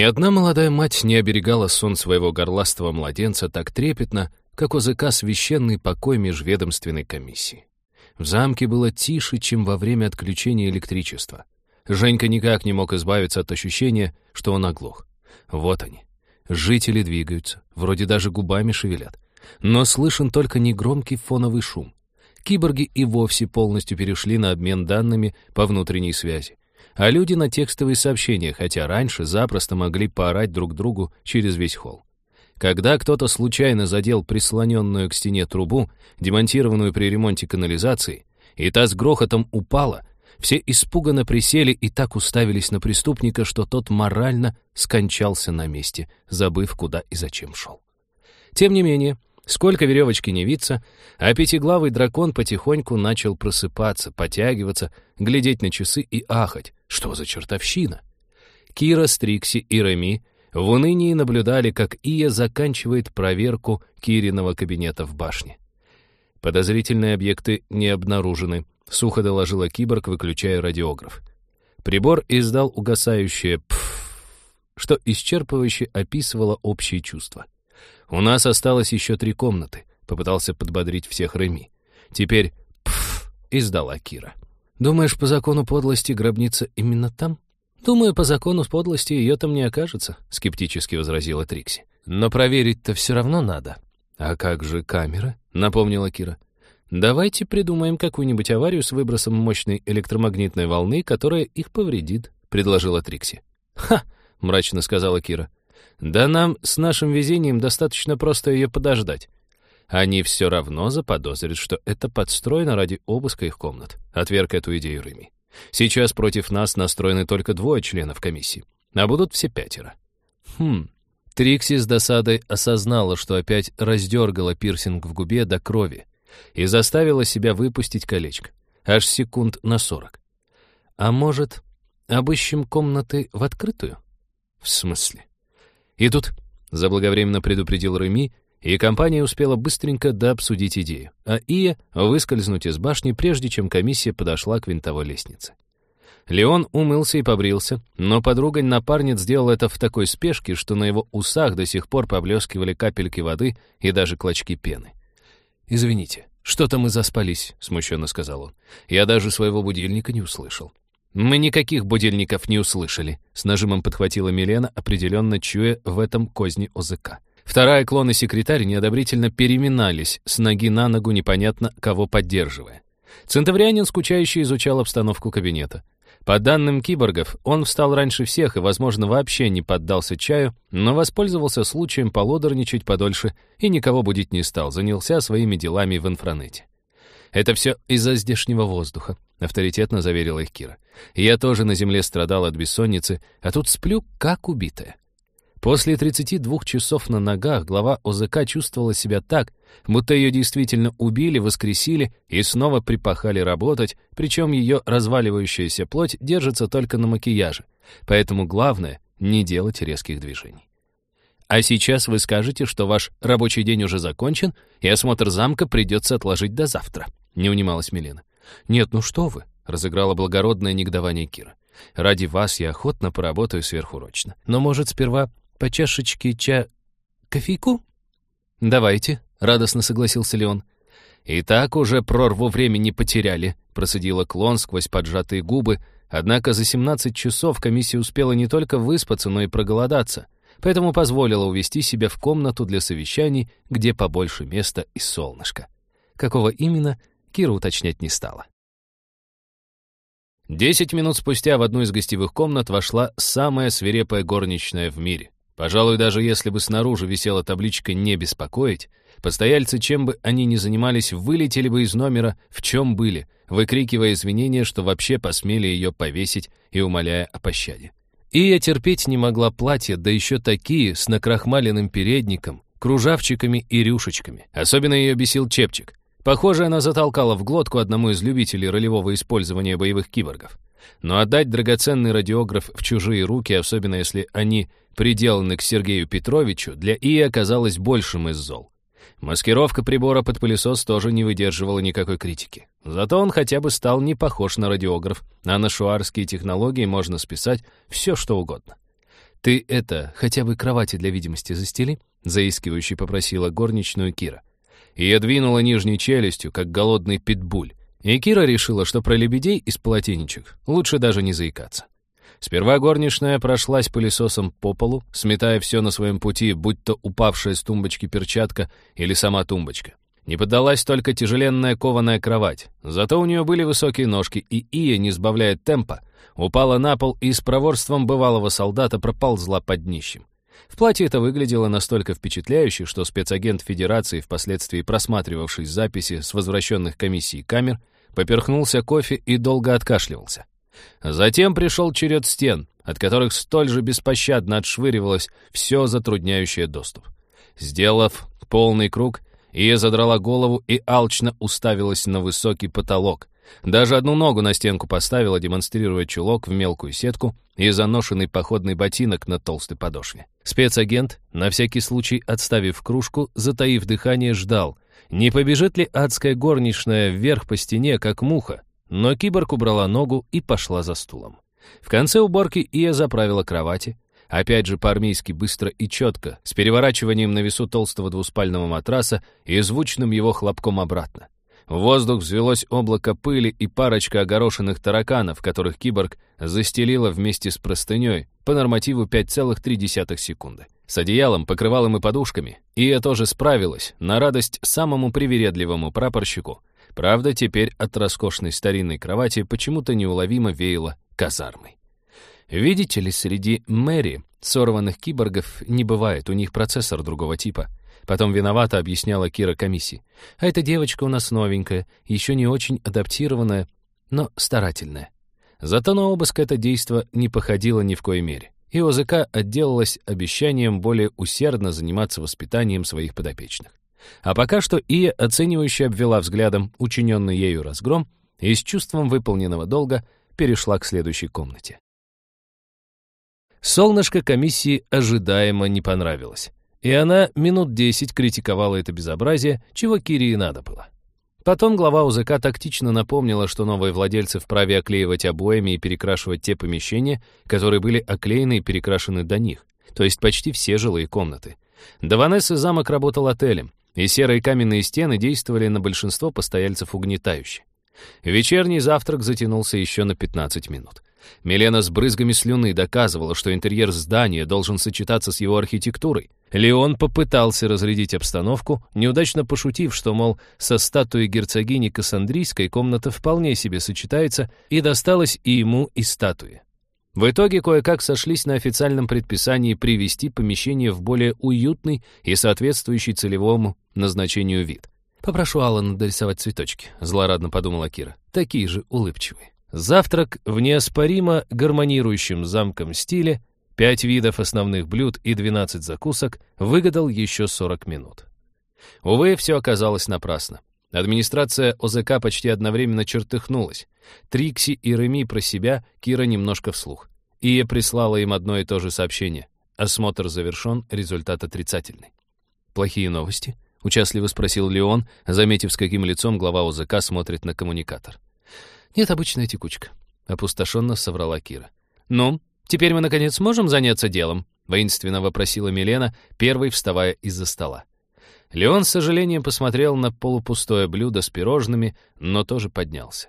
Ни одна молодая мать не оберегала сон своего горластого младенца так трепетно, как ОЗК священный покой межведомственной комиссии. В замке было тише, чем во время отключения электричества. Женька никак не мог избавиться от ощущения, что он оглох. Вот они. Жители двигаются, вроде даже губами шевелят. Но слышен только негромкий фоновый шум. Киборги и вовсе полностью перешли на обмен данными по внутренней связи. А люди на текстовые сообщения, хотя раньше запросто могли поорать друг другу через весь холл. Когда кто-то случайно задел прислоненную к стене трубу, демонтированную при ремонте канализации, и та с грохотом упала, все испуганно присели и так уставились на преступника, что тот морально скончался на месте, забыв, куда и зачем шел. Тем не менее, сколько веревочки не виться, а пятиглавый дракон потихоньку начал просыпаться, потягиваться, глядеть на часы и ахать. Что за чертовщина? Кира, Стрикси и Реми в унынии наблюдали, как Ия заканчивает проверку Кириного кабинета в башне. Подозрительные объекты не обнаружены, сухо доложила киборг, выключая радиограф. Прибор издал угасающее «пф», что исчерпывающе описывало общие чувства. «У нас осталось еще три комнаты», — попытался подбодрить всех Реми. «Теперь «пф», — издала Кира. «Думаешь, по закону подлости гробница именно там?» «Думаю, по закону подлости ее там не окажется», — скептически возразила Трикси. «Но проверить-то все равно надо». «А как же камера?» — напомнила Кира. «Давайте придумаем какую-нибудь аварию с выбросом мощной электромагнитной волны, которая их повредит», — предложила Трикси. «Ха!» — мрачно сказала Кира. «Да нам с нашим везением достаточно просто ее подождать. Они все равно заподозрят, что это подстроено ради обыска их комнат», — отверг эту идею Рыми. Сейчас против нас настроены только двое членов комиссии, а будут все пятеро. Хм. Трикси с досадой осознала, что опять раздергала пирсинг в губе до крови и заставила себя выпустить колечко. Аж секунд на сорок. А может, обыщем комнаты в открытую? В смысле? И тут заблаговременно предупредил Реми, и компания успела быстренько дообсудить идею, а Ия выскользнуть из башни, прежде чем комиссия подошла к винтовой лестнице. Леон умылся и побрился, но подругань-напарниц сделал это в такой спешке, что на его усах до сих пор поблескивали капельки воды и даже клочки пены. «Извините, что-то мы заспались», — смущенно сказал он. «Я даже своего будильника не услышал». «Мы никаких будильников не услышали», — с нажимом подхватила Милена, определенно чуя в этом козни ОЗК. Вторая клон и секретарь неодобрительно переминались с ноги на ногу, непонятно кого поддерживая. Центаврианин скучающе изучал обстановку кабинета. По данным киборгов, он встал раньше всех и, возможно, вообще не поддался чаю, но воспользовался случаем полодорничать подольше и никого будить не стал, занялся своими делами в инфранете. «Это все из-за здешнего воздуха», — авторитетно заверила их Кира. «Я тоже на земле страдал от бессонницы, а тут сплю, как убитая. После 32 часов на ногах глава ОЗК чувствовала себя так, будто ее действительно убили, воскресили и снова припахали работать, причем ее разваливающаяся плоть держится только на макияже. Поэтому главное — не делать резких движений. А сейчас вы скажете, что ваш рабочий день уже закончен, и осмотр замка придется отложить до завтра, — не унималась Милена. Нет, ну что вы, — разыграла благородное негодование Кира. Ради вас я охотно поработаю сверхурочно. Но, может, сперва по чашечке ча... кофейку?» «Давайте», — радостно согласился Леон. «И так уже прорву времени потеряли», — процедила клон сквозь поджатые губы, однако за 17 часов комиссия успела не только выспаться, но и проголодаться, поэтому позволила увести себя в комнату для совещаний, где побольше места и солнышко. Какого именно, Кира уточнять не стала. Десять минут спустя в одну из гостевых комнат вошла самая свирепая горничная в мире. Пожалуй, даже если бы снаружи висела табличка «Не беспокоить», постояльцы, чем бы они ни занимались, вылетели бы из номера, в чем были, выкрикивая извинения, что вообще посмели ее повесить и умоляя о пощаде. И я терпеть не могла платья, да еще такие, с накрахмаленным передником, кружавчиками и рюшечками. Особенно ее бесил чепчик. Похоже, она затолкала в глотку одному из любителей ролевого использования боевых киборгов. Но отдать драгоценный радиограф в чужие руки, особенно если они приделаны к Сергею Петровичу, для ИИ оказалось большим из зол. Маскировка прибора под пылесос тоже не выдерживала никакой критики. Зато он хотя бы стал не похож на радиограф, а на шуарские технологии можно списать все, что угодно. «Ты это, хотя бы кровати для видимости застели?» — заискивающе попросила горничную Кира. Ия двинула нижней челюстью, как голодный питбуль. И Кира решила, что про лебедей из полотенечек лучше даже не заикаться. Сперва горничная прошлась пылесосом по полу, сметая все на своем пути, будь то упавшая с тумбочки перчатка или сама тумбочка. Не поддалась только тяжеленная кованая кровать. Зато у нее были высокие ножки, и Ия, не сбавляя темпа, упала на пол и с проворством бывалого солдата проползла под днищем. В платье это выглядело настолько впечатляюще, что спецагент Федерации, впоследствии просматривавший записи с возвращенных комиссий камер, поперхнулся кофе и долго откашливался. Затем пришел черед стен, от которых столь же беспощадно отшвыривалось все затрудняющее доступ. Сделав полный круг, Ия задрала голову и алчно уставилась на высокий потолок. Даже одну ногу на стенку поставила, демонстрируя чулок в мелкую сетку и заношенный походный ботинок на толстой подошве. Спецагент, на всякий случай отставив кружку, затаив дыхание, ждал, не побежит ли адская горничная вверх по стене, как муха, но киборг убрала ногу и пошла за стулом. В конце уборки Ия заправила кровати, опять же по-армейски быстро и четко, с переворачиванием на весу толстого двуспального матраса и звучным его хлопком обратно. В воздух взвелось облако пыли и парочка огорошенных тараканов, которых киборг застелила вместе с простыней по нормативу 5,3 секунды. С одеялом, покрывалом и подушками Ия тоже справилась, на радость самому привередливому прапорщику. Правда, теперь от роскошной старинной кровати почему-то неуловимо веяло казармой. Видите ли, среди Мэри сорванных киборгов не бывает, у них процессор другого типа. Потом виновато объясняла Кира комиссии. А эта девочка у нас новенькая, еще не очень адаптированная, но старательная. Зато на обыск это действо не походило ни в коей мере. И ОЗК отделалась обещанием более усердно заниматься воспитанием своих подопечных. А пока что Ия оценивающе обвела взглядом учиненный ею разгром и с чувством выполненного долга перешла к следующей комнате. Солнышко комиссии ожидаемо не понравилось, и она минут десять критиковала это безобразие, чего Кире и надо было. Потом глава УЗК тактично напомнила, что новые владельцы вправе оклеивать обоями и перекрашивать те помещения, которые были оклеены и перекрашены до них, то есть почти все жилые комнаты. До Ванессы замок работал отелем, и серые каменные стены действовали на большинство постояльцев угнетающе. Вечерний завтрак затянулся еще на 15 минут. Милена с брызгами слюны доказывала, что интерьер здания должен сочетаться с его архитектурой. Леон попытался разрядить обстановку, неудачно пошутив, что, мол, со статуей герцогини Кассандрийской комната вполне себе сочетается, и досталось и ему, и статуе. В итоге кое-как сошлись на официальном предписании привести помещение в более уютный и соответствующий целевому назначению вид. «Попрошу Алана дорисовать цветочки», — злорадно подумала Кира. «Такие же улыбчивые». Завтрак в неоспоримо гармонирующем замком стиле, пять видов основных блюд и 12 закусок выгадал еще 40 минут. Увы, все оказалось напрасно. Администрация ОЗК почти одновременно чертыхнулась. Трикси и Реми про себя, Кира немножко вслух. Ия прислала им одно и то же сообщение. Осмотр завершен, результат отрицательный. «Плохие новости?» — участливо спросил Леон, заметив, с каким лицом глава ОЗК смотрит на коммуникатор. «Нет, обычная текучка», — опустошенно соврала Кира. «Ну, теперь мы, наконец, можем заняться делом?» — воинственно вопросила Милена, первой вставая из-за стола. Леон с сожалением посмотрел на полупустое блюдо с пирожными, но тоже поднялся.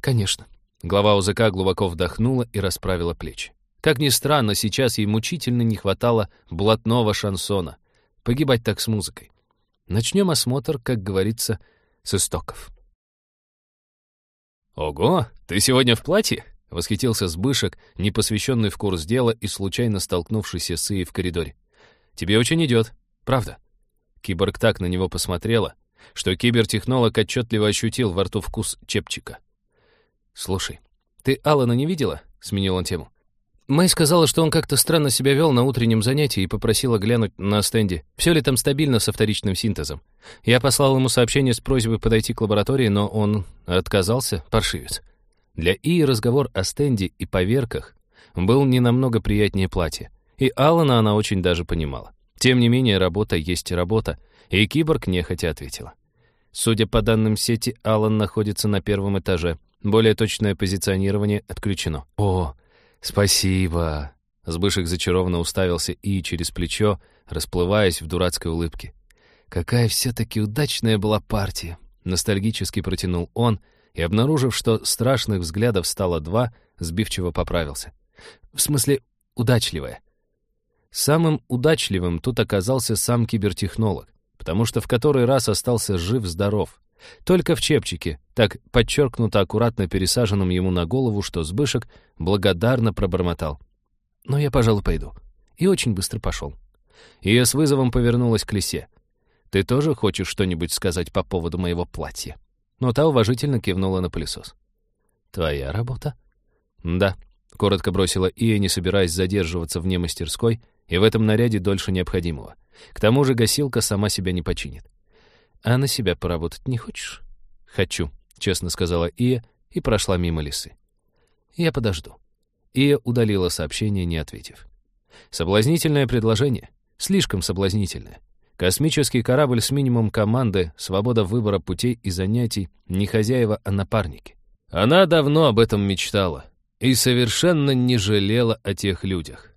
«Конечно». Глава УЗК глубоко вдохнула и расправила плечи. Как ни странно, сейчас ей мучительно не хватало блатного шансона. Погибать так с музыкой. Начнем осмотр, как говорится, с истоков. «Ого, ты сегодня в платье?» — восхитился Сбышек, не посвященный в курс дела и случайно столкнувшийся с Ией в коридоре. «Тебе очень идет, правда?» Киборг так на него посмотрела, что кибертехнолог отчетливо ощутил во рту вкус чепчика. «Слушай, ты Алана не видела?» — сменил он тему. Мэй сказала, что он как-то странно себя вел на утреннем занятии и попросила глянуть на стенде, все ли там стабильно со вторичным синтезом. Я послал ему сообщение с просьбой подойти к лаборатории, но он отказался, паршивец. Для И разговор о стенде и поверках был не намного приятнее платья, и Алана она очень даже понимала. Тем не менее, работа есть работа, и киборг нехотя ответила. Судя по данным сети, Алан находится на первом этаже. Более точное позиционирование отключено. О, спасибо. Сбышек зачарованно уставился и через плечо, расплываясь в дурацкой улыбке. «Какая все-таки удачная была партия!» Ностальгически протянул он и, обнаружив, что страшных взглядов стало два, сбивчиво поправился. «В смысле, удачливая». Самым удачливым тут оказался сам кибертехнолог, потому что в который раз остался жив-здоров. Только в чепчике, так подчеркнуто аккуратно пересаженным ему на голову, что Сбышек благодарно пробормотал. «Но я, пожалуй, пойду». И очень быстро пошел. Я с вызовом повернулась к лисе. «Ты тоже хочешь что-нибудь сказать по поводу моего платья?» Но та уважительно кивнула на пылесос. «Твоя работа?» «Да», — коротко бросила Ия, не собираясь задерживаться вне мастерской и в этом наряде дольше необходимого. К тому же гасилка сама себя не починит. «А на себя поработать не хочешь?» «Хочу», — честно сказала Ия и прошла мимо лисы. «Я подожду». Ия удалила сообщение, не ответив. Соблазнительное предложение. Слишком соблазнительное. Космический корабль с минимум команды, свобода выбора путей и занятий, не хозяева, а напарники. Она давно об этом мечтала и совершенно не жалела о тех людях.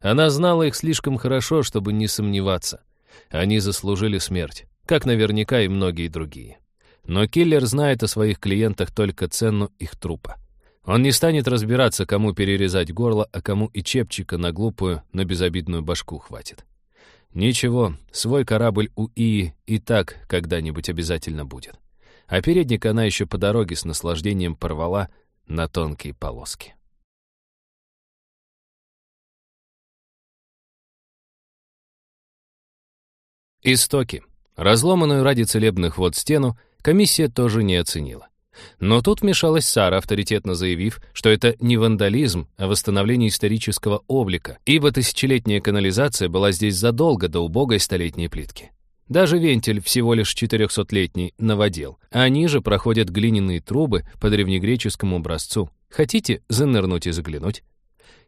Она знала их слишком хорошо, чтобы не сомневаться. Они заслужили смерть, как наверняка и многие другие. Но киллер знает о своих клиентах только цену их трупа. Он не станет разбираться, кому перерезать горло, а кому и чепчика на глупую, но безобидную башку хватит. Ничего, свой корабль у Ии и так когда-нибудь обязательно будет. А передник она еще по дороге с наслаждением порвала на тонкие полоски. Истоки. Разломанную ради целебных вод стену комиссия тоже не оценила. Но тут вмешалась Сара, авторитетно заявив, что это не вандализм, а восстановление исторического облика, ибо тысячелетняя канализация была здесь задолго до убогой столетней плитки. Даже вентиль всего лишь 400-летний новодел, а ниже проходят глиняные трубы по древнегреческому образцу. Хотите занырнуть и заглянуть?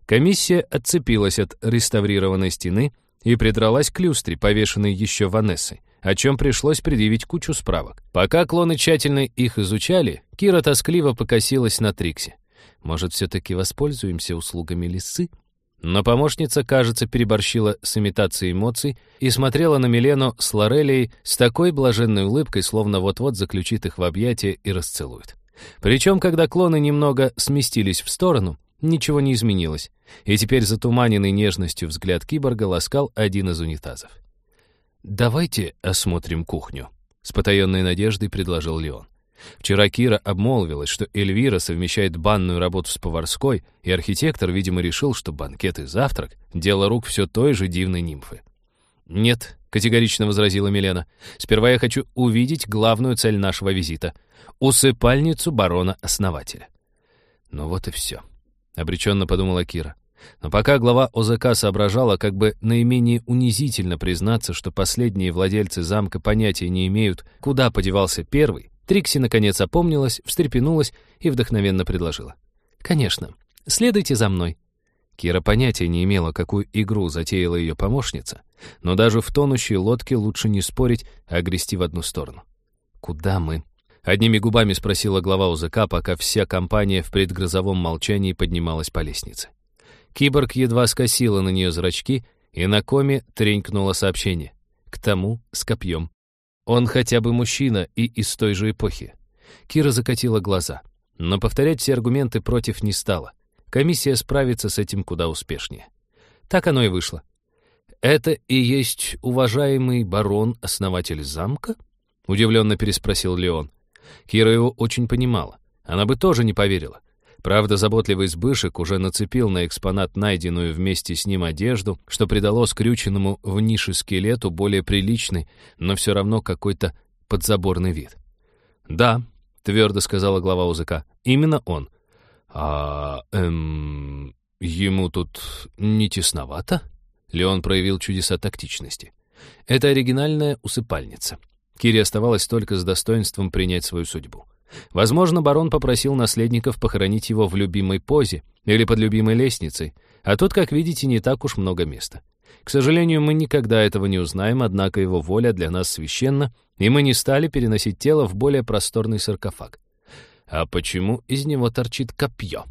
Комиссия отцепилась от реставрированной стены и придралась к люстре, повешенной еще Ванессой о чем пришлось предъявить кучу справок. Пока клоны тщательно их изучали, Кира тоскливо покосилась на Трикси. Может, все-таки воспользуемся услугами лисы? Но помощница, кажется, переборщила с имитацией эмоций и смотрела на Милену с Лорелией с такой блаженной улыбкой, словно вот-вот заключит их в объятия и расцелует. Причем, когда клоны немного сместились в сторону, ничего не изменилось, и теперь затуманенный нежностью взгляд киборга ласкал один из унитазов. «Давайте осмотрим кухню», — с потаенной надеждой предложил Леон. Вчера Кира обмолвилась, что Эльвира совмещает банную работу с поварской, и архитектор, видимо, решил, что банкет и завтрак — дело рук все той же дивной нимфы. «Нет», — категорично возразила Милена, — «сперва я хочу увидеть главную цель нашего визита — усыпальницу барона-основателя». «Ну вот и все», — обреченно подумала Кира. Но пока глава ОЗК соображала, как бы наименее унизительно признаться, что последние владельцы замка понятия не имеют, куда подевался первый, Трикси наконец опомнилась, встрепенулась и вдохновенно предложила. «Конечно, следуйте за мной». Кира понятия не имела, какую игру затеяла ее помощница, но даже в тонущей лодке лучше не спорить, а грести в одну сторону. «Куда мы?» — одними губами спросила глава УЗК, пока вся компания в предгрозовом молчании поднималась по лестнице. Киборг едва скосила на нее зрачки, и на коме тренькнуло сообщение. К тому с копьем. Он хотя бы мужчина и из той же эпохи. Кира закатила глаза, но повторять все аргументы против не стала. Комиссия справится с этим куда успешнее. Так оно и вышло. «Это и есть уважаемый барон, основатель замка?» — удивленно переспросил Леон. Кира его очень понимала. Она бы тоже не поверила. Правда, заботливый Сбышек уже нацепил на экспонат найденную вместе с ним одежду, что придало скрюченному в нише скелету более приличный, но все равно какой-то подзаборный вид. «Да», — твердо сказала глава УЗК, — «именно он». «А, эм, ему тут не тесновато?» Леон проявил чудеса тактичности. «Это оригинальная усыпальница». Кире оставалось только с достоинством принять свою судьбу. Возможно, барон попросил наследников похоронить его в любимой позе или под любимой лестницей, а тут, как видите, не так уж много места. К сожалению, мы никогда этого не узнаем, однако его воля для нас священна, и мы не стали переносить тело в более просторный саркофаг. А почему из него торчит копье?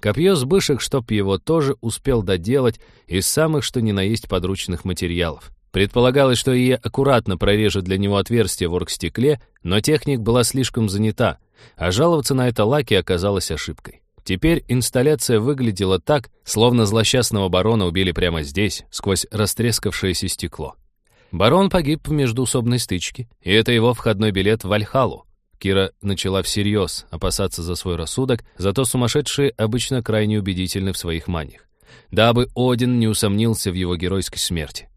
Копье сбышек, чтоб его тоже успел доделать из самых что ни на есть подручных материалов. Предполагалось, что Ие аккуратно прорежет для него отверстие в оргстекле, но техник была слишком занята, а жаловаться на это Лаки оказалось ошибкой. Теперь инсталляция выглядела так, словно злосчастного барона убили прямо здесь, сквозь растрескавшееся стекло. Барон погиб в междуусобной стычке, и это его входной билет в Вальхалу. Кира начала всерьез опасаться за свой рассудок, зато сумасшедшие обычно крайне убедительны в своих маниях. Дабы Один не усомнился в его геройской смерти.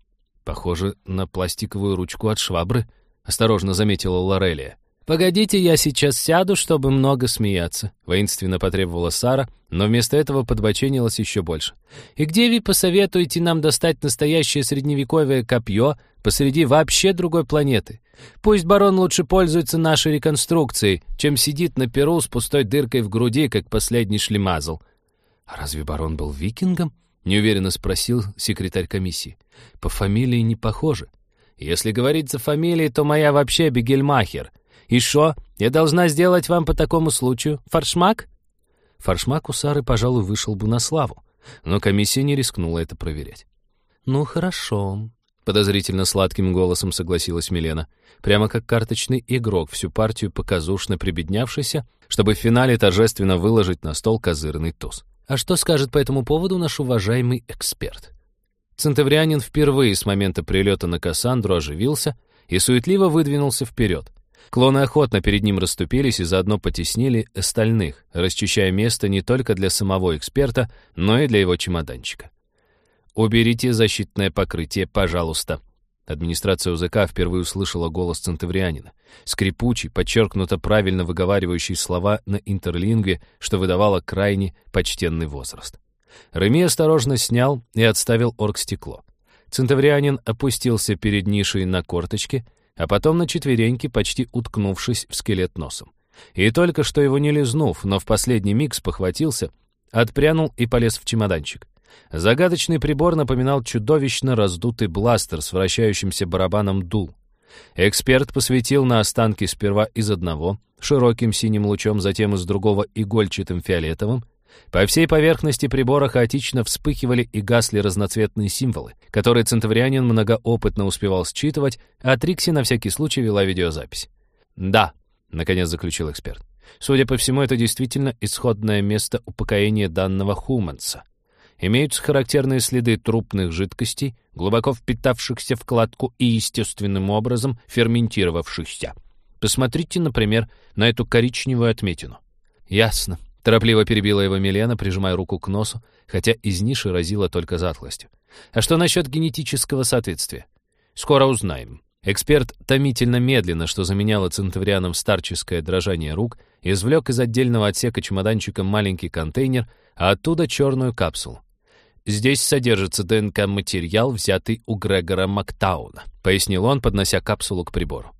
Похоже на пластиковую ручку от швабры, осторожно заметила Лорелия. «Погодите, я сейчас сяду, чтобы много смеяться», — воинственно потребовала Сара, но вместо этого подбоченилась еще больше. «И где вы посоветуете нам достать настоящее средневековое копье посреди вообще другой планеты? Пусть барон лучше пользуется нашей реконструкцией, чем сидит на перу с пустой дыркой в груди, как последний шлемазл». «А разве барон был викингом?» — неуверенно спросил секретарь комиссии. «По фамилии не похоже. Если говорить за фамилией, то моя вообще Бегельмахер. И что, я должна сделать вам по такому случаю? Фаршмак?» Фаршмак у Сары, пожалуй, вышел бы на славу, но комиссия не рискнула это проверять. «Ну, хорошо», — подозрительно сладким голосом согласилась Милена, прямо как карточный игрок, всю партию показушно прибеднявшийся, чтобы в финале торжественно выложить на стол козырный туз. А что скажет по этому поводу наш уважаемый эксперт? Центаврианин впервые с момента прилета на Кассандру оживился и суетливо выдвинулся вперед. Клоны охотно перед ним расступились и заодно потеснили остальных, расчищая место не только для самого эксперта, но и для его чемоданчика. «Уберите защитное покрытие, пожалуйста», Администрация УЗК впервые услышала голос центаврианина. Скрипучий, подчеркнуто правильно выговаривающий слова на интерлингве, что выдавало крайне почтенный возраст. Реми осторожно снял и отставил оргстекло. Центаврианин опустился перед нишей на корточки, а потом на четвереньки, почти уткнувшись в скелет носом. И только что его не лизнув, но в последний миг спохватился, отпрянул и полез в чемоданчик. Загадочный прибор напоминал чудовищно раздутый бластер с вращающимся барабаном дул. Эксперт посветил на останки сперва из одного, широким синим лучом, затем из другого игольчатым фиолетовым. По всей поверхности прибора хаотично вспыхивали и гасли разноцветные символы, которые центаврианин многоопытно успевал считывать, а Трикси на всякий случай вела видеозапись. «Да», — наконец заключил эксперт. «Судя по всему, это действительно исходное место упокоения данного Хуманса имеются характерные следы трупных жидкостей, глубоко впитавшихся в кладку и естественным образом ферментировавшихся. Посмотрите, например, на эту коричневую отметину. Ясно. Торопливо перебила его Милена, прижимая руку к носу, хотя из ниши разила только затхлостью. А что насчет генетического соответствия? Скоро узнаем. Эксперт томительно медленно, что заменяло центаврианам старческое дрожание рук, извлек из отдельного отсека чемоданчика маленький контейнер, а оттуда черную капсулу. Здесь содержится ДНК-материал, взятый у Грегора Мактауна», — пояснил он, поднося капсулу к прибору.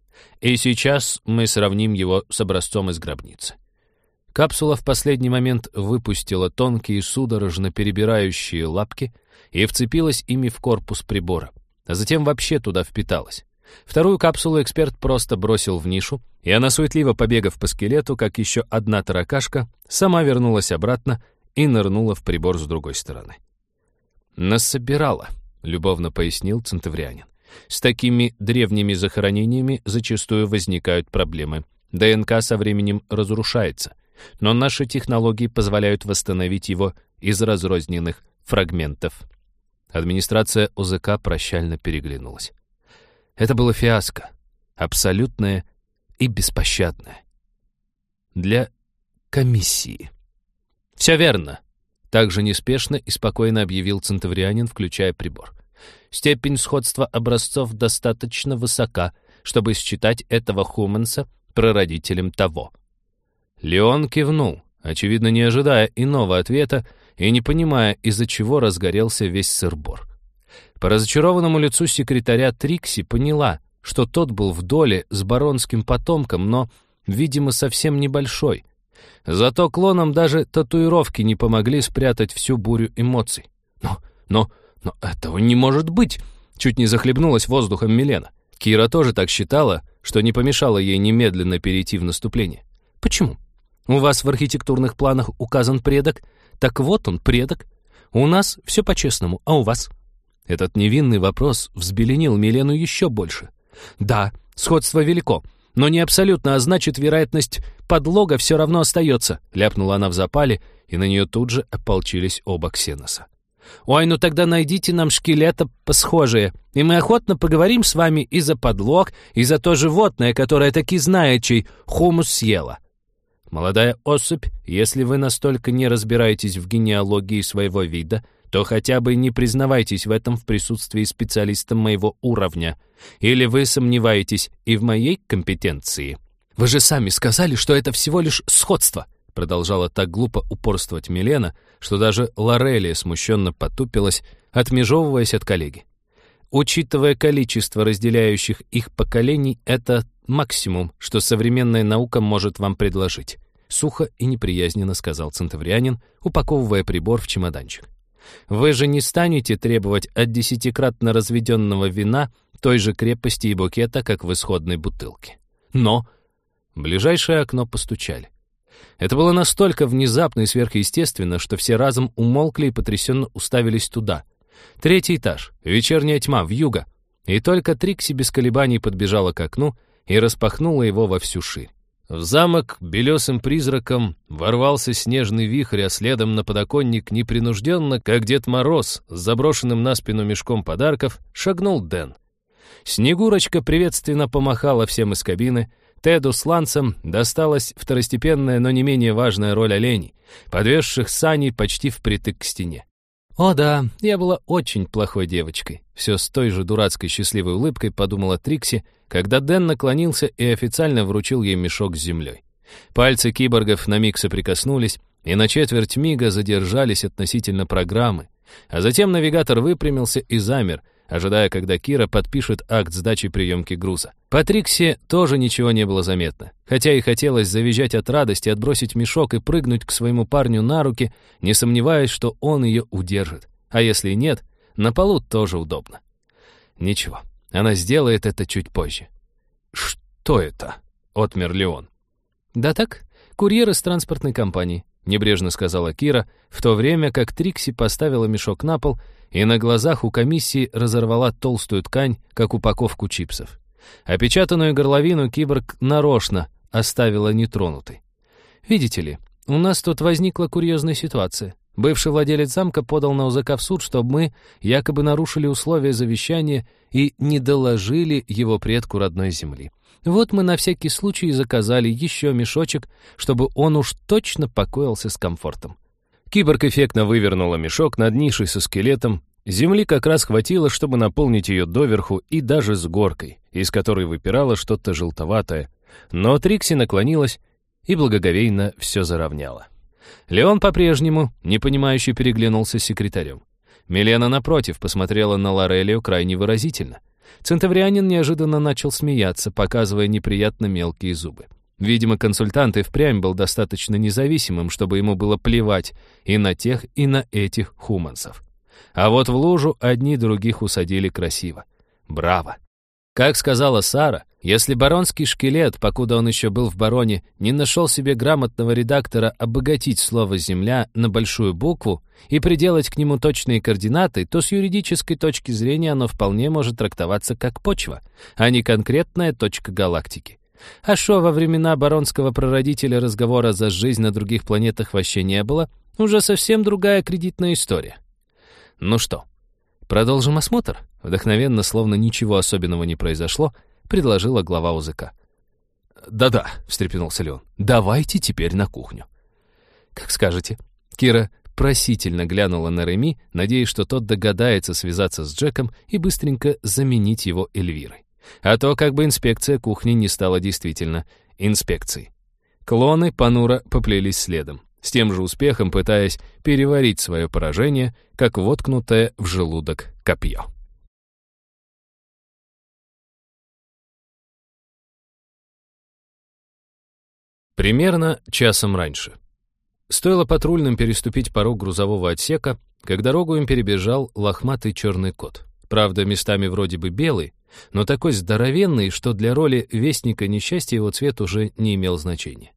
«И сейчас мы сравним его с образцом из гробницы». Капсула в последний момент выпустила тонкие судорожно перебирающие лапки и вцепилась ими в корпус прибора, а затем вообще туда впиталась. Вторую капсулу эксперт просто бросил в нишу, и она, суетливо побегав по скелету, как еще одна таракашка, сама вернулась обратно и нырнула в прибор с другой стороны. «Насобирала», — любовно пояснил центаврианин. «С такими древними захоронениями зачастую возникают проблемы. ДНК со временем разрушается, но наши технологии позволяют восстановить его из разрозненных фрагментов». Администрация ОЗК прощально переглянулась. Это было фиаско, абсолютное и беспощадное. Для комиссии. «Все верно», также неспешно и спокойно объявил центаврианин, включая прибор. Степень сходства образцов достаточно высока, чтобы считать этого Хуманса прародителем того. Леон кивнул, очевидно, не ожидая иного ответа и не понимая, из-за чего разгорелся весь сырбор. По разочарованному лицу секретаря Трикси поняла, что тот был в доле с баронским потомком, но, видимо, совсем небольшой, Зато клонам даже татуировки не помогли спрятать всю бурю эмоций. Но, но, но этого не может быть! Чуть не захлебнулась воздухом Милена. Кира тоже так считала, что не помешало ей немедленно перейти в наступление. Почему? У вас в архитектурных планах указан предок? Так вот он, предок. У нас все по-честному, а у вас?» Этот невинный вопрос взбеленил Милену еще больше. «Да, сходство велико, но не абсолютно, а значит, вероятность подлога все равно остается», ляпнула она в запале, и на нее тут же ополчились оба ксеноса. «Ой, ну тогда найдите нам шкелета посхожие, и мы охотно поговорим с вами и за подлог, и за то животное, которое таки знает, чей хумус съела». Молодая особь, если вы настолько не разбираетесь в генеалогии своего вида, то хотя бы не признавайтесь в этом в присутствии специалиста моего уровня. Или вы сомневаетесь и в моей компетенции. Вы же сами сказали, что это всего лишь сходство, продолжала так глупо упорствовать Милена, что даже Лорелия смущенно потупилась, отмежевываясь от коллеги. Учитывая количество разделяющих их поколений, это максимум, что современная наука может вам предложить. Сухо и неприязненно сказал центаврианин, упаковывая прибор в чемоданчик. Вы же не станете требовать от десятикратно разведенного вина той же крепости и букета, как в исходной бутылке. Но ближайшее окно постучали. Это было настолько внезапно и сверхъестественно, что все разом умолкли и потрясенно уставились туда — Третий этаж, вечерняя тьма, в юго. И только Трикси без колебаний подбежала к окну и распахнула его во всю ширь. В замок белесым призраком ворвался снежный вихрь, а следом на подоконник непринужденно, как Дед Мороз, с заброшенным на спину мешком подарков, шагнул Дэн. Снегурочка приветственно помахала всем из кабины, Теду с Лансом досталась второстепенная, но не менее важная роль оленей, подвесших сани почти впритык к стене. «О да, я была очень плохой девочкой», — все с той же дурацкой счастливой улыбкой подумала Трикси, когда Дэн наклонился и официально вручил ей мешок с землей. Пальцы киборгов на миг соприкоснулись и на четверть мига задержались относительно программы, а затем навигатор выпрямился и замер, ожидая, когда Кира подпишет акт сдачи приемки груза. По Триксе тоже ничего не было заметно, хотя и хотелось завизжать от радости, отбросить мешок и прыгнуть к своему парню на руки, не сомневаясь, что он ее удержит. А если нет, на полу тоже удобно. Ничего, она сделает это чуть позже. «Что это?» — отмер Леон. «Да так, курьер из транспортной компании», — небрежно сказала Кира, в то время как Трикси поставила мешок на пол и на глазах у комиссии разорвала толстую ткань, как упаковку чипсов. Опечатанную горловину киборг нарочно оставила нетронутой. «Видите ли, у нас тут возникла курьезная ситуация. Бывший владелец замка подал на УЗК в суд, чтобы мы якобы нарушили условия завещания и не доложили его предку родной земли. Вот мы на всякий случай заказали еще мешочек, чтобы он уж точно покоился с комфортом. Киборг эффектно вывернула мешок над нишей со скелетом. Земли как раз хватило, чтобы наполнить ее доверху и даже с горкой, из которой выпирало что-то желтоватое. Но Трикси наклонилась и благоговейно все заровняла. Леон по-прежнему, непонимающе переглянулся с секретарем. Милена, напротив, посмотрела на Лорелию крайне выразительно. Центаврианин неожиданно начал смеяться, показывая неприятно мелкие зубы. Видимо, консультант и впрямь был достаточно независимым, чтобы ему было плевать и на тех, и на этих хуманцев. А вот в лужу одни других усадили красиво. Браво! Как сказала Сара, если баронский шкелет, покуда он еще был в бароне, не нашел себе грамотного редактора обогатить слово «земля» на большую букву и приделать к нему точные координаты, то с юридической точки зрения оно вполне может трактоваться как почва, а не конкретная точка галактики. А шо во времена баронского прародителя разговора за жизнь на других планетах вообще не было, уже совсем другая кредитная история. Ну что, продолжим осмотр? Вдохновенно, словно ничего особенного не произошло, предложила глава УЗК. «Да-да», — встрепенулся Леон, — «давайте теперь на кухню». «Как скажете». Кира просительно глянула на Реми, надеясь, что тот догадается связаться с Джеком и быстренько заменить его Эльвирой. А то как бы инспекция кухни не стала действительно инспекцией. Клоны понуро поплелись следом, с тем же успехом пытаясь переварить свое поражение, как воткнутое в желудок копье. Примерно часом раньше. Стоило патрульным переступить порог грузового отсека, как дорогу им перебежал лохматый черный кот. Правда, местами вроде бы белый, но такой здоровенный, что для роли вестника несчастья его цвет уже не имел значения.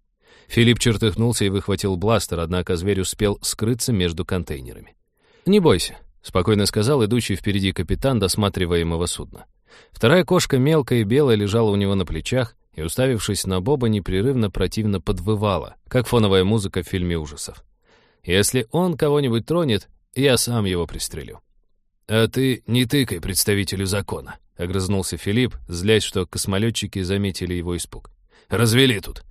Филипп чертыхнулся и выхватил бластер, однако зверь успел скрыться между контейнерами. «Не бойся», — спокойно сказал идущий впереди капитан досматриваемого судна. Вторая кошка, мелкая и белая, лежала у него на плечах и, уставившись на Боба, непрерывно противно подвывала, как фоновая музыка в фильме ужасов. «Если он кого-нибудь тронет, я сам его пристрелю». «А ты не тыкай представителю закона», — огрызнулся Филипп, злясь, что космолетчики заметили его испуг. «Развели тут».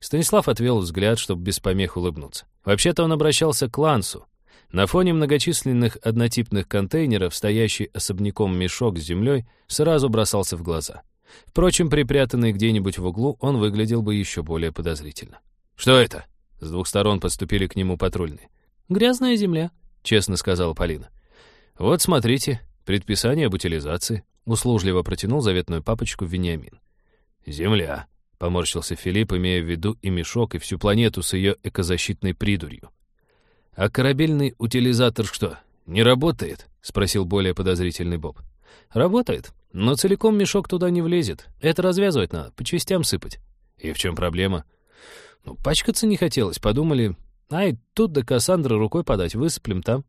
Станислав отвел взгляд, чтобы без помех улыбнуться. Вообще-то он обращался к Лансу. На фоне многочисленных однотипных контейнеров, стоящий особняком мешок с землей, сразу бросался в глаза. Впрочем, припрятанный где-нибудь в углу, он выглядел бы еще более подозрительно. «Что это?» С двух сторон подступили к нему патрульные. «Грязная земля», — честно сказала Полина. «Вот смотрите, предписание об утилизации», — услужливо протянул заветную папочку Вениамин. «Земля», — поморщился Филипп, имея в виду и мешок, и всю планету с ее экозащитной придурью. «А корабельный утилизатор что, не работает?» — спросил более подозрительный Боб. «Работает, но целиком мешок туда не влезет. Это развязывать надо, по частям сыпать». «И в чем проблема?» «Ну, пачкаться не хотелось, подумали. Ай, тут до Кассандры рукой подать, высыплем там».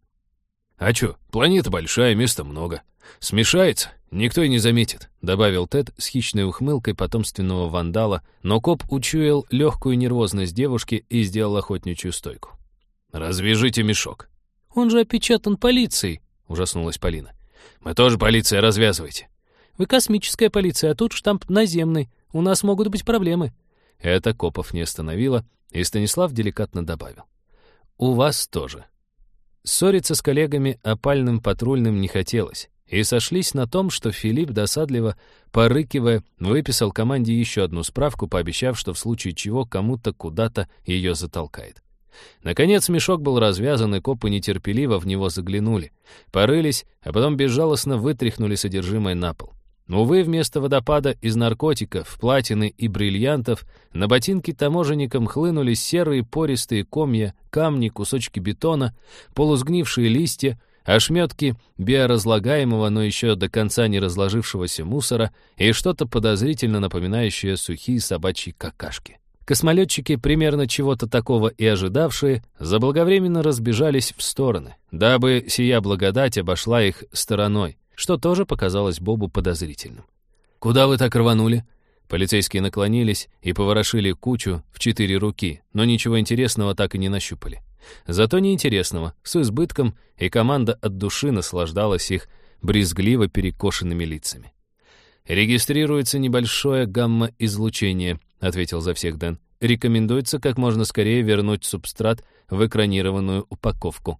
«А чё, планета большая, места много. Смешается, никто и не заметит», — добавил Тед с хищной ухмылкой потомственного вандала, но коп учуял легкую нервозность девушки и сделал охотничью стойку. «Развяжите мешок». «Он же опечатан полицией», — ужаснулась Полина. «Мы тоже полиция, развязывайте». «Вы космическая полиция, а тут штамп наземный. У нас могут быть проблемы». Это копов не остановило, и Станислав деликатно добавил. «У вас тоже». Ссориться с коллегами опальным патрульным не хотелось, и сошлись на том, что Филипп, досадливо, порыкивая, выписал команде еще одну справку, пообещав, что в случае чего кому-то куда-то ее затолкает. Наконец мешок был развязан, и копы нетерпеливо в него заглянули, порылись, а потом безжалостно вытряхнули содержимое на пол. Увы, вместо водопада из наркотиков, платины и бриллиантов на ботинки таможенникам хлынули серые пористые комья, камни, кусочки бетона, полусгнившие листья, ошметки биоразлагаемого, но еще до конца не разложившегося мусора и что-то подозрительно напоминающее сухие собачьи какашки. Космолетчики, примерно чего-то такого и ожидавшие, заблаговременно разбежались в стороны, дабы сия благодать обошла их стороной что тоже показалось Бобу подозрительным. «Куда вы так рванули?» Полицейские наклонились и поворошили кучу в четыре руки, но ничего интересного так и не нащупали. Зато неинтересного, с избытком, и команда от души наслаждалась их брезгливо перекошенными лицами. «Регистрируется небольшое гамма-излучение», — ответил за всех Дэн. «Рекомендуется как можно скорее вернуть субстрат в экранированную упаковку».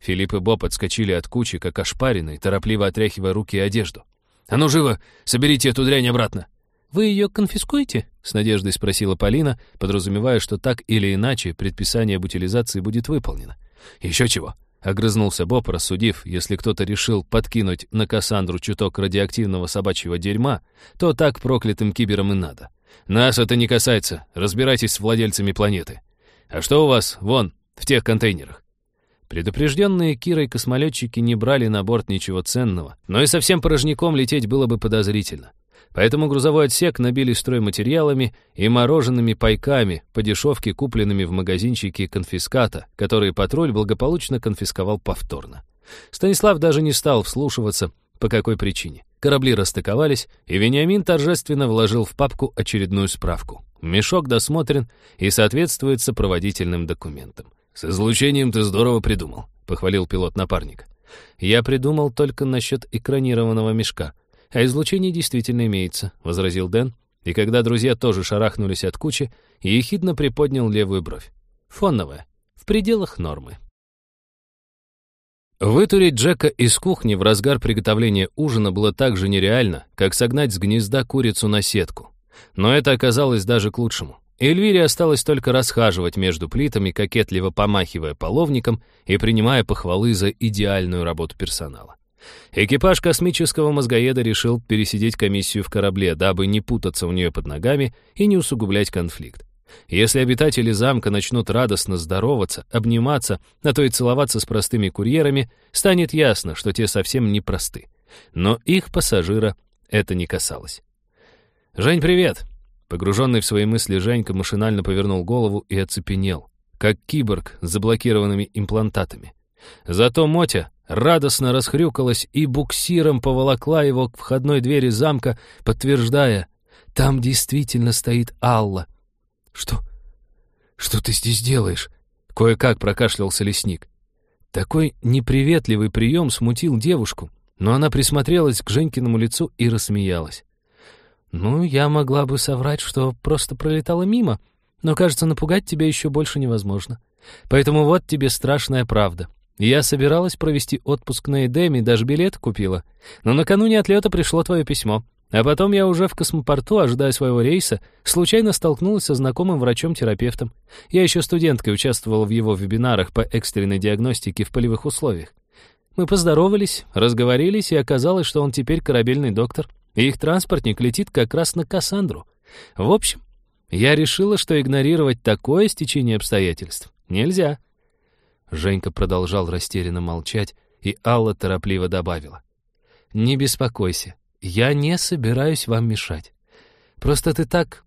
Филипп и Боб отскочили от кучи, как ошпаренные, торопливо отряхивая руки и одежду. «А ну живо! Соберите эту дрянь обратно!» «Вы ее конфискуете?» — с надеждой спросила Полина, подразумевая, что так или иначе предписание об утилизации будет выполнено. «Еще чего!» — огрызнулся Боб, рассудив, если кто-то решил подкинуть на Кассандру чуток радиоактивного собачьего дерьма, то так проклятым киберам и надо. «Нас это не касается, разбирайтесь с владельцами планеты. А что у вас, вон, в тех контейнерах?» Предупрежденные Кирой космолетчики не брали на борт ничего ценного, но и совсем порожняком лететь было бы подозрительно. Поэтому грузовой отсек набили стройматериалами и мороженными пайками по дешевке, купленными в магазинчике конфиската, которые патруль благополучно конфисковал повторно. Станислав даже не стал вслушиваться, по какой причине. Корабли расстыковались, и Вениамин торжественно вложил в папку очередную справку. Мешок досмотрен и соответствует сопроводительным документам. «С излучением ты здорово придумал», — похвалил пилот напарника. «Я придумал только насчет экранированного мешка. А излучение действительно имеется», — возразил Дэн, и когда друзья тоже шарахнулись от кучи, ехидно приподнял левую бровь. «Фоновая. В пределах нормы». Вытурить Джека из кухни в разгар приготовления ужина было так же нереально, как согнать с гнезда курицу на сетку. Но это оказалось даже к лучшему. Эльвире осталось только расхаживать между плитами, кокетливо помахивая половником и принимая похвалы за идеальную работу персонала. Экипаж космического мозгоеда решил пересидеть комиссию в корабле, дабы не путаться у нее под ногами и не усугублять конфликт. Если обитатели замка начнут радостно здороваться, обниматься, а то и целоваться с простыми курьерами, станет ясно, что те совсем не просты. Но их пассажира это не касалось. «Жень, привет!» Погруженный в свои мысли Женька машинально повернул голову и оцепенел, как киборг с заблокированными имплантатами. Зато Мотя радостно расхрюкалась и буксиром поволокла его к входной двери замка, подтверждая, там действительно стоит Алла. «Что? Что ты здесь делаешь?» Кое-как прокашлялся лесник. Такой неприветливый прием смутил девушку, но она присмотрелась к Женькиному лицу и рассмеялась. «Ну, я могла бы соврать, что просто пролетала мимо, но, кажется, напугать тебя еще больше невозможно. Поэтому вот тебе страшная правда. Я собиралась провести отпуск на Эдеме, даже билет купила. Но накануне отлета пришло твое письмо. А потом я уже в космопорту, ожидая своего рейса, случайно столкнулась со знакомым врачом-терапевтом. Я еще студенткой участвовала в его вебинарах по экстренной диагностике в полевых условиях. Мы поздоровались, разговорились, и оказалось, что он теперь корабельный доктор, и их транспортник летит как раз на Кассандру. В общем, я решила, что игнорировать такое стечение обстоятельств нельзя. Женька продолжал растерянно молчать, и Алла торопливо добавила. «Не беспокойся, я не собираюсь вам мешать. Просто ты так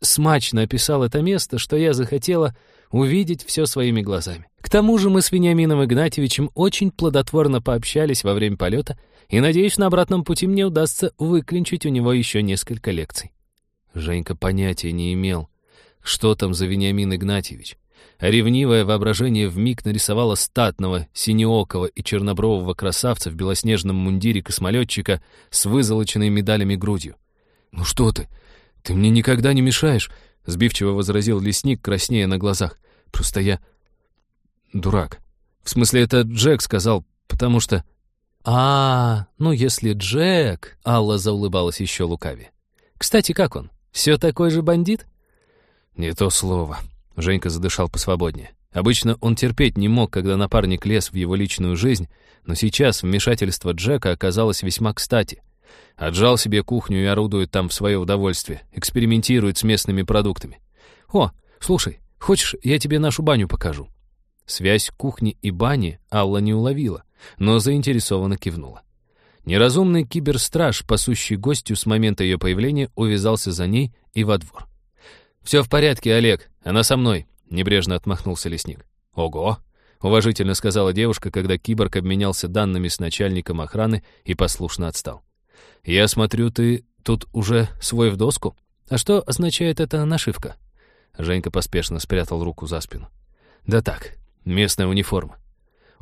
смачно описал это место, что я захотела увидеть все своими глазами. К тому же мы с Вениамином Игнатьевичем очень плодотворно пообщались во время полета, и, надеюсь, на обратном пути мне удастся выклинчить у него еще несколько лекций. Женька понятия не имел, что там за Вениамин Игнатьевич ревнивое воображение вмиг нарисовало статного, синеокого и чернобрового красавца в белоснежном мундире космолетчика с вызолоченной медалями грудью. «Ну что ты? Ты мне никогда не мешаешь!» — сбивчиво возразил лесник, краснея на глазах. «Просто я... дурак. В смысле, это Джек сказал, потому что...» «А, ну если Джек...» — Алла заулыбалась еще лукавее. «Кстати, как он? Все такой же бандит?» «Не то слово», Женька задышал посвободнее. Обычно он терпеть не мог, когда напарник лез в его личную жизнь, но сейчас вмешательство Джека оказалось весьма кстати. Отжал себе кухню и орудует там в свое удовольствие, экспериментирует с местными продуктами. «О, слушай, хочешь, я тебе нашу баню покажу?» Связь кухни и бани Алла не уловила, но заинтересованно кивнула. Неразумный киберстраж, пасущий гостю с момента ее появления, увязался за ней и во двор. «Все в порядке, Олег, она со мной», — небрежно отмахнулся лесник. «Ого!» — уважительно сказала девушка, когда киборг обменялся данными с начальником охраны и послушно отстал. «Я смотрю, ты тут уже свой в доску? А что означает эта нашивка?» Женька поспешно спрятал руку за спину. «Да так, местная униформа».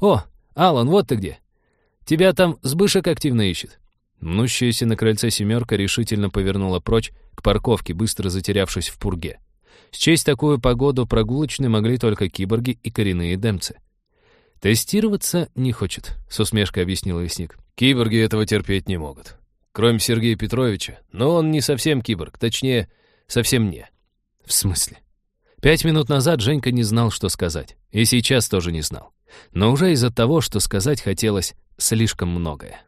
«О, Алан, вот ты где! Тебя там Сбышек активно ищет». Мнущаяся на крыльце семерка решительно повернула прочь к парковке, быстро затерявшись в пурге. Счесть такую погоду прогулочной могли только киборги и коренные демцы. «Тестироваться не хочет», — с усмешкой объяснил лесник. «Киборги этого терпеть не могут. Кроме Сергея Петровича. Но он не совсем киборг, точнее, совсем не». «В смысле?» Пять минут назад Женька не знал, что сказать. И сейчас тоже не знал. Но уже из-за того, что сказать хотелось слишком многое.